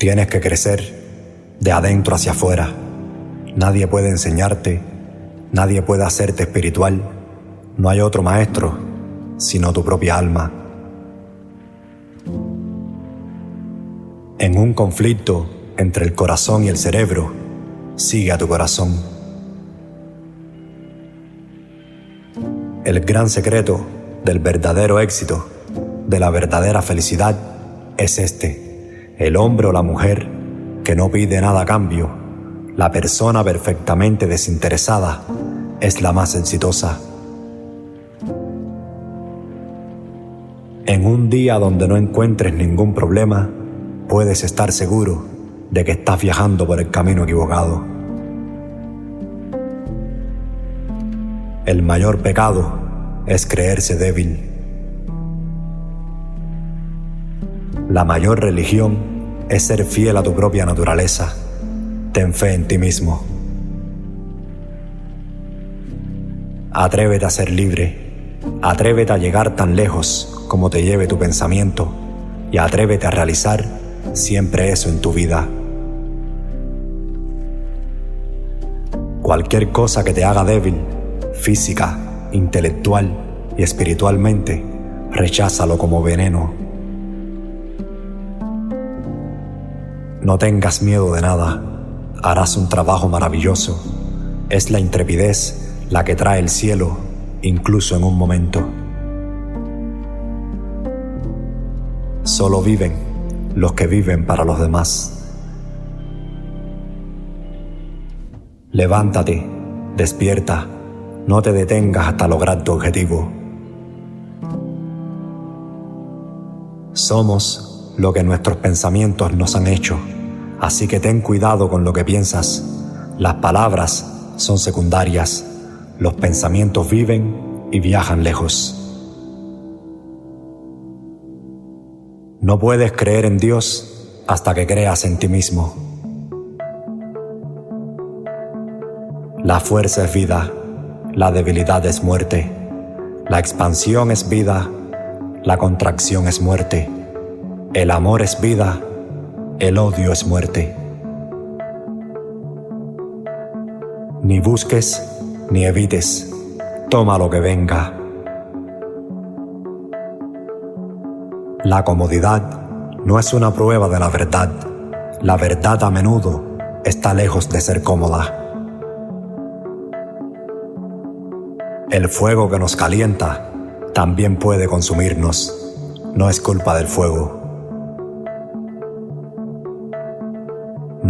Tienes que crecer de adentro hacia afuera. Nadie puede enseñarte, nadie puede hacerte espiritual. No hay otro maestro sino tu propia alma. En un conflicto entre el corazón y el cerebro, sigue a tu corazón. El gran secreto del verdadero éxito, de la verdadera felicidad, es este. El hombre o la mujer que no pide nada a cambio, la persona perfectamente desinteresada, es la más exitosa. En un día donde no encuentres ningún problema, puedes estar seguro de que estás viajando por el camino equivocado. El mayor pecado es creerse débil. La mayor religión es ser fiel a tu propia naturaleza. Ten fe en ti mismo. Atrévete a ser libre. Atrévete a llegar tan lejos como te lleve tu pensamiento y atrévete a realizar siempre eso en tu vida. Cualquier cosa que te haga débil, física, intelectual y espiritualmente, recházalo como veneno. No tengas miedo de nada, harás un trabajo maravilloso. Es la intrepidez la que trae el cielo, incluso en un momento. Solo viven los que viven para los demás. Levántate, despierta, no te detengas hasta lograr tu objetivo. Somos lo que nuestros pensamientos nos han hecho, así que ten cuidado con lo que piensas. Las palabras son secundarias, los pensamientos viven y viajan lejos. No puedes creer en Dios hasta que creas en ti mismo. La fuerza es vida, la debilidad es muerte, la expansión es vida, la contracción es muerte, el amor es vida, el odio es muerte. Ni busques ni evites, toma lo que venga. La comodidad no es una prueba de la verdad. La verdad a menudo está lejos de ser cómoda. El fuego que nos calienta también puede consumirnos. No es culpa del fuego.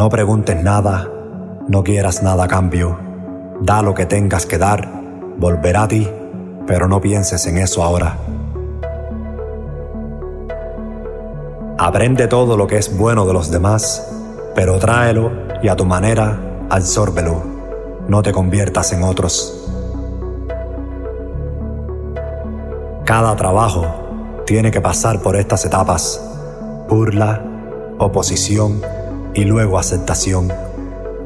No preguntes nada, no quieras nada a cambio. Da lo que tengas que dar, volverá a ti, pero no pienses en eso ahora. Aprende todo lo que es bueno de los demás, pero tráelo y a tu manera absórbelo. No te conviertas en otros. Cada trabajo tiene que pasar por estas etapas, burla, oposición y luego aceptación.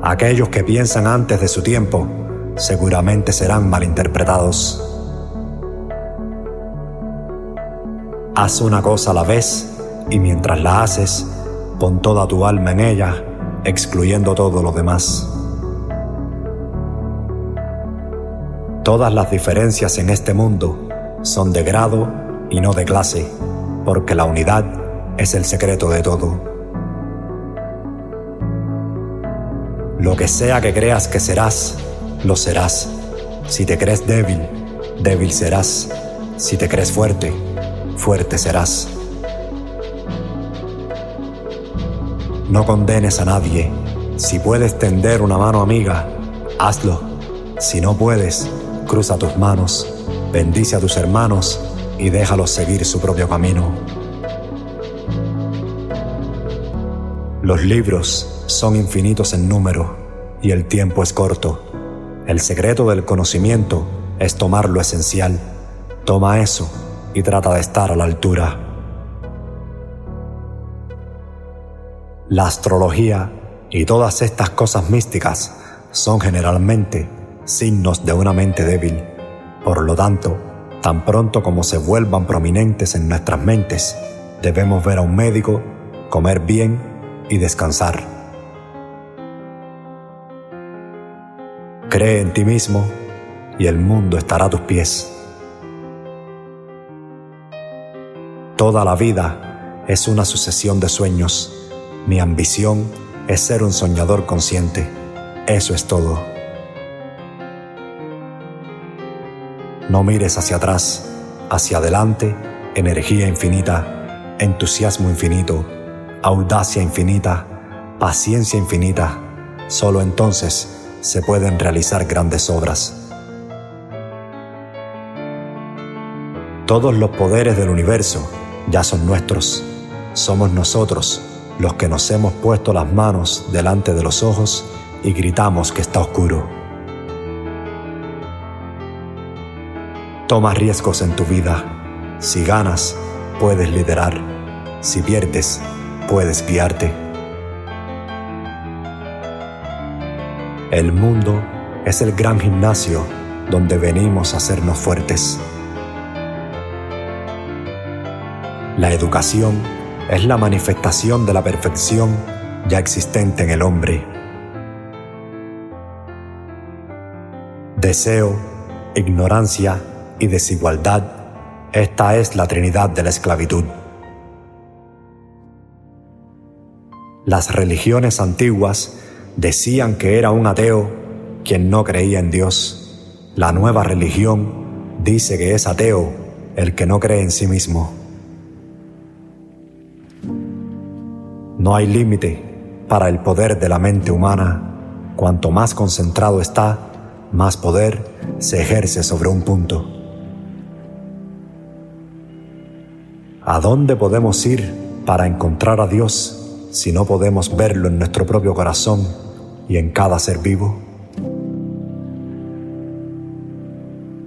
Aquellos que piensan antes de su tiempo seguramente serán malinterpretados. Haz una cosa a la vez y mientras la haces, pon toda tu alma en ella, excluyendo todo lo demás. Todas las diferencias en este mundo son de grado y no de clase, porque la unidad es el secreto de todo. Lo que sea que creas que serás, lo serás. Si te crees débil, débil serás. Si te crees fuerte, fuerte serás. No condenes a nadie. Si puedes tender una mano amiga, hazlo. Si no puedes, cruza tus manos bendice a tus hermanos y déjalos seguir su propio camino. Los libros son infinitos en número y el tiempo es corto. El secreto del conocimiento es tomar lo esencial. Toma eso y trata de estar a la altura. La astrología y todas estas cosas místicas son generalmente signos de una mente débil por lo tanto, tan pronto como se vuelvan prominentes en nuestras mentes, debemos ver a un médico, comer bien y descansar. Cree en ti mismo y el mundo estará a tus pies. Toda la vida es una sucesión de sueños. Mi ambición es ser un soñador consciente. Eso es todo. No mires hacia atrás, hacia adelante, energía infinita, entusiasmo infinito, audacia infinita, paciencia infinita. Solo entonces se pueden realizar grandes obras. Todos los poderes del universo ya son nuestros. Somos nosotros los que nos hemos puesto las manos delante de los ojos y gritamos que está oscuro. Toma riesgos en tu vida. Si ganas, puedes liderar. Si pierdes, puedes guiarte. El mundo es el gran gimnasio donde venimos a hacernos fuertes. La educación es la manifestación de la perfección ya existente en el hombre. Deseo, ignorancia y desigualdad, esta es la Trinidad de la esclavitud. Las religiones antiguas decían que era un ateo quien no creía en Dios. La nueva religión dice que es ateo el que no cree en sí mismo. No hay límite para el poder de la mente humana. Cuanto más concentrado está, más poder se ejerce sobre un punto. ¿A dónde podemos ir para encontrar a Dios si no podemos verlo en nuestro propio corazón y en cada ser vivo?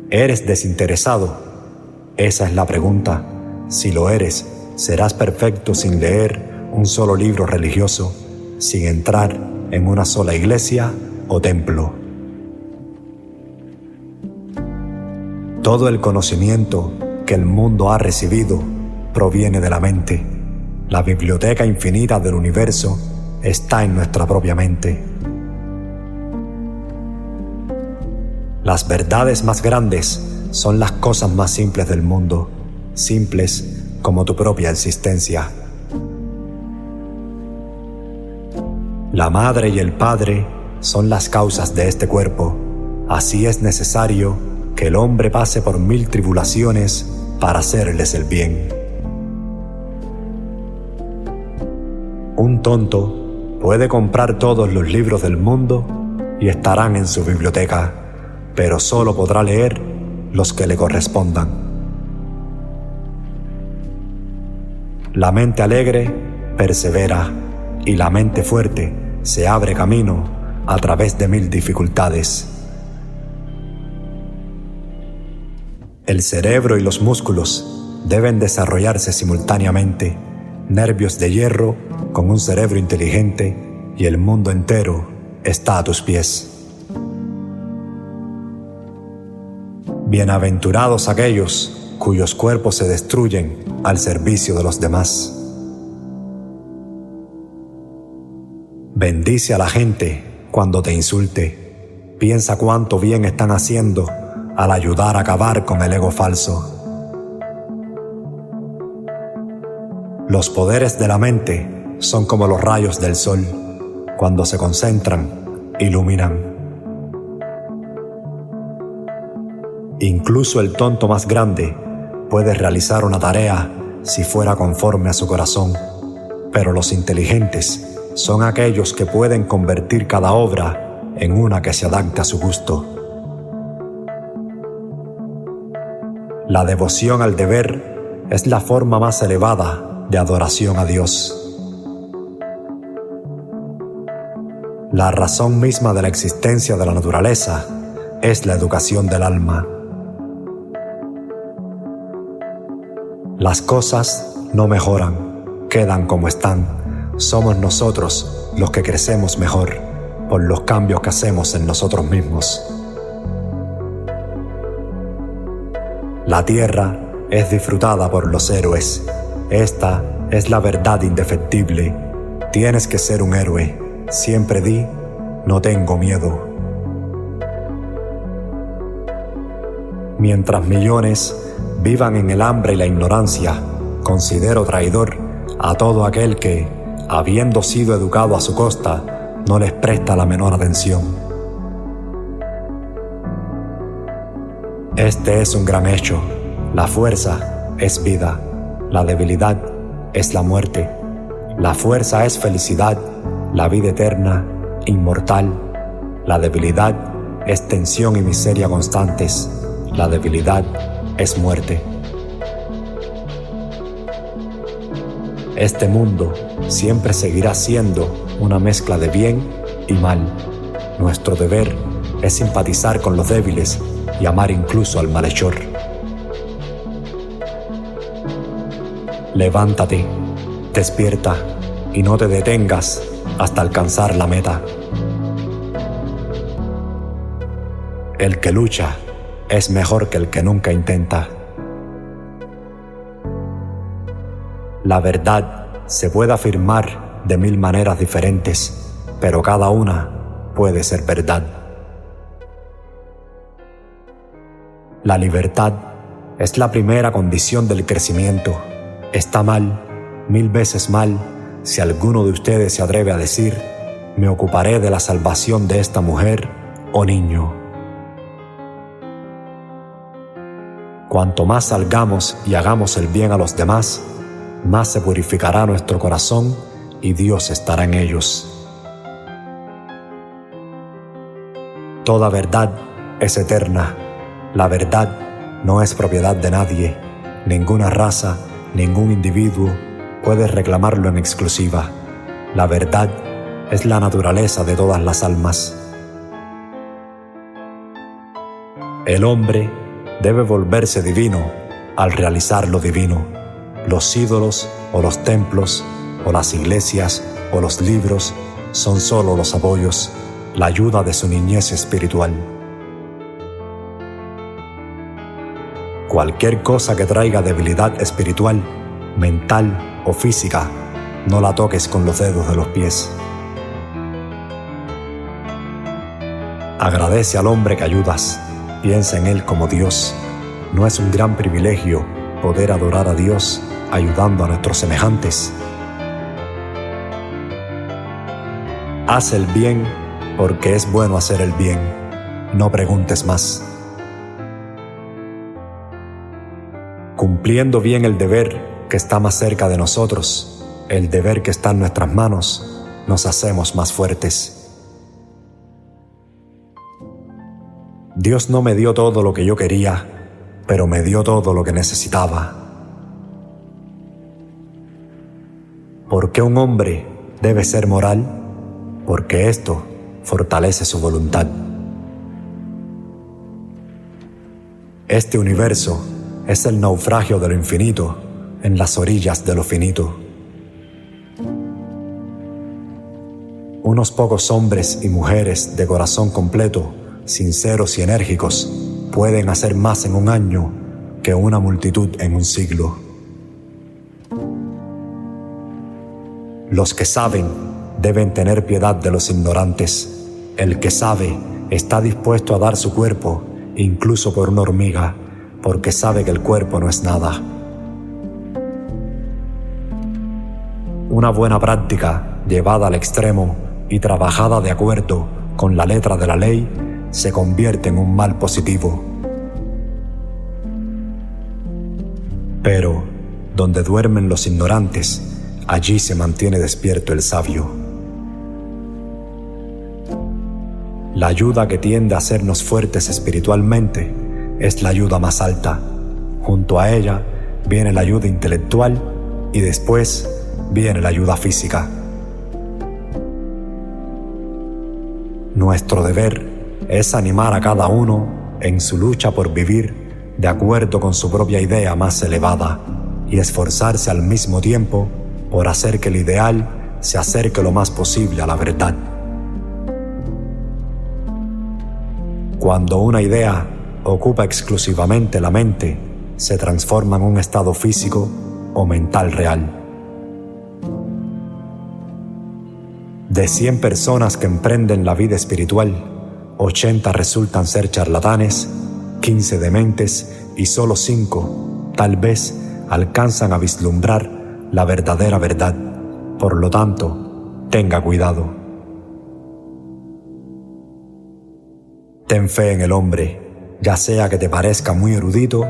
¿Eres desinteresado? Esa es la pregunta. Si lo eres, serás perfecto sin leer un solo libro religioso sin entrar en una sola iglesia o templo. Todo el conocimiento que el mundo ha recibido proviene de la mente. La biblioteca infinita del universo está en nuestra propia mente. Las verdades más grandes son las cosas más simples del mundo, simples como tu propia existencia. La madre y el padre son las causas de este cuerpo. Así es necesario que el hombre pase por mil tribulaciones para hacerles el bien. Un tonto puede comprar todos los libros del mundo y estarán en su biblioteca, pero solo podrá leer los que le correspondan. La mente alegre persevera y la mente fuerte se abre camino a través de mil dificultades. El cerebro y los músculos deben desarrollarse simultáneamente, nervios de hierro con un cerebro inteligente y el mundo entero está a tus pies. Bienaventurados aquellos cuyos cuerpos se destruyen al servicio de los demás. Bendice a la gente cuando te insulte. Piensa cuánto bien están haciendo al ayudar a acabar con el ego falso. Los poderes de la mente son como los rayos del sol. Cuando se concentran, iluminan. Incluso el tonto más grande puede realizar una tarea si fuera conforme a su corazón, pero los inteligentes son aquellos que pueden convertir cada obra en una que se adapte a su gusto. La devoción al deber es la forma más elevada de adoración a Dios. La razón misma de la existencia de la naturaleza es la educación del alma. Las cosas no mejoran, quedan como están somos nosotros los que crecemos mejor por los cambios que hacemos en nosotros mismos. La tierra es disfrutada por los héroes. Esta es la verdad indefectible. Tienes que ser un héroe. Siempre di, no tengo miedo. Mientras millones vivan en el hambre y la ignorancia, considero traidor a todo aquel que, habiendo sido educado a su costa, no les presta la menor atención. Este es un gran hecho. La fuerza es vida, la debilidad es la muerte, la fuerza es felicidad, la vida eterna, inmortal, la debilidad es tensión y miseria constantes, la debilidad es muerte. Este mundo siempre seguirá siendo una mezcla de bien y mal. Nuestro deber es simpatizar con los débiles y amar incluso al malhechor. Levántate, despierta y no te detengas hasta alcanzar la meta. El que lucha es mejor que el que nunca intenta. La verdad se puede afirmar de mil maneras diferentes, pero cada una puede ser verdad. La libertad es la primera condición del crecimiento. Está mal, mil veces mal, si alguno de ustedes se atreve a decir, me ocuparé de la salvación de esta mujer o niño. Cuanto más salgamos y hagamos el bien a los demás, más se purificará nuestro corazón y Dios estará en ellos. Toda verdad es eterna. La verdad no es propiedad de nadie. Ninguna raza, ningún individuo puede reclamarlo en exclusiva. La verdad es la naturaleza de todas las almas. El hombre debe volverse divino al realizar lo divino. Los ídolos o los templos o las iglesias o los libros son solo los apoyos, la ayuda de su niñez espiritual. Cualquier cosa que traiga debilidad espiritual, mental o física, no la toques con los dedos de los pies. Agradece al hombre que ayudas Piensa en Él como Dios. ¿No es un gran privilegio poder adorar a Dios ayudando a nuestros semejantes? Haz el bien porque es bueno hacer el bien. No preguntes más. Cumpliendo bien el deber que está más cerca de nosotros, el deber que está en nuestras manos, nos hacemos más fuertes. Dios no me dio todo lo que yo quería, pero me dio todo lo que necesitaba. ¿Por qué un hombre debe ser moral? Porque esto fortalece su voluntad. Este universo es el naufragio de lo infinito en las orillas de lo finito. Unos pocos hombres y mujeres de corazón completo sinceros y enérgicos, pueden hacer más en un año que una multitud en un siglo. Los que saben deben tener piedad de los ignorantes. El que sabe está dispuesto a dar su cuerpo, incluso por una hormiga, porque sabe que el cuerpo no es nada. Una buena práctica, llevada al extremo y trabajada de acuerdo con la letra de la ley, se convierte en un mal positivo. Pero, donde duermen los ignorantes, allí se mantiene despierto el sabio. La ayuda que tiende a hacernos fuertes espiritualmente es la ayuda más alta. Junto a ella viene la ayuda intelectual y después viene la ayuda física. Nuestro deber es animar a cada uno en su lucha por vivir de acuerdo con su propia idea más elevada y esforzarse al mismo tiempo por hacer que el ideal se acerque lo más posible a la verdad. Cuando una idea ocupa exclusivamente la mente, se transforma en un estado físico o mental real. De 100 personas que emprenden la vida espiritual, 80 resultan ser charlatanes, 15 dementes y solo 5, tal vez, alcanzan a vislumbrar la verdadera verdad. Por lo tanto, tenga cuidado. Ten fe en el hombre, ya sea que te parezca muy erudito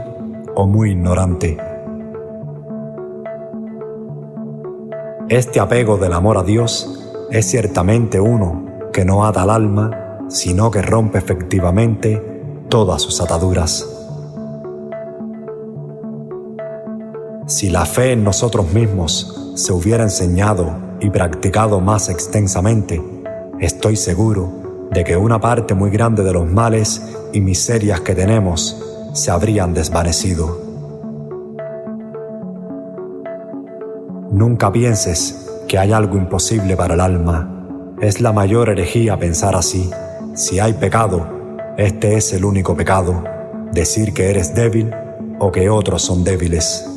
o muy ignorante. Este apego del amor a Dios es ciertamente uno que no ata al alma, sino que rompe efectivamente todas sus ataduras. Si la fe en nosotros mismos se hubiera enseñado y practicado más extensamente, estoy seguro de que una parte muy grande de los males y miserias que tenemos se habrían desvanecido. Nunca pienses que hay algo imposible para el alma. Es la mayor herejía pensar así. Si hay pecado, este es el único pecado, decir que eres débil o que otros son débiles.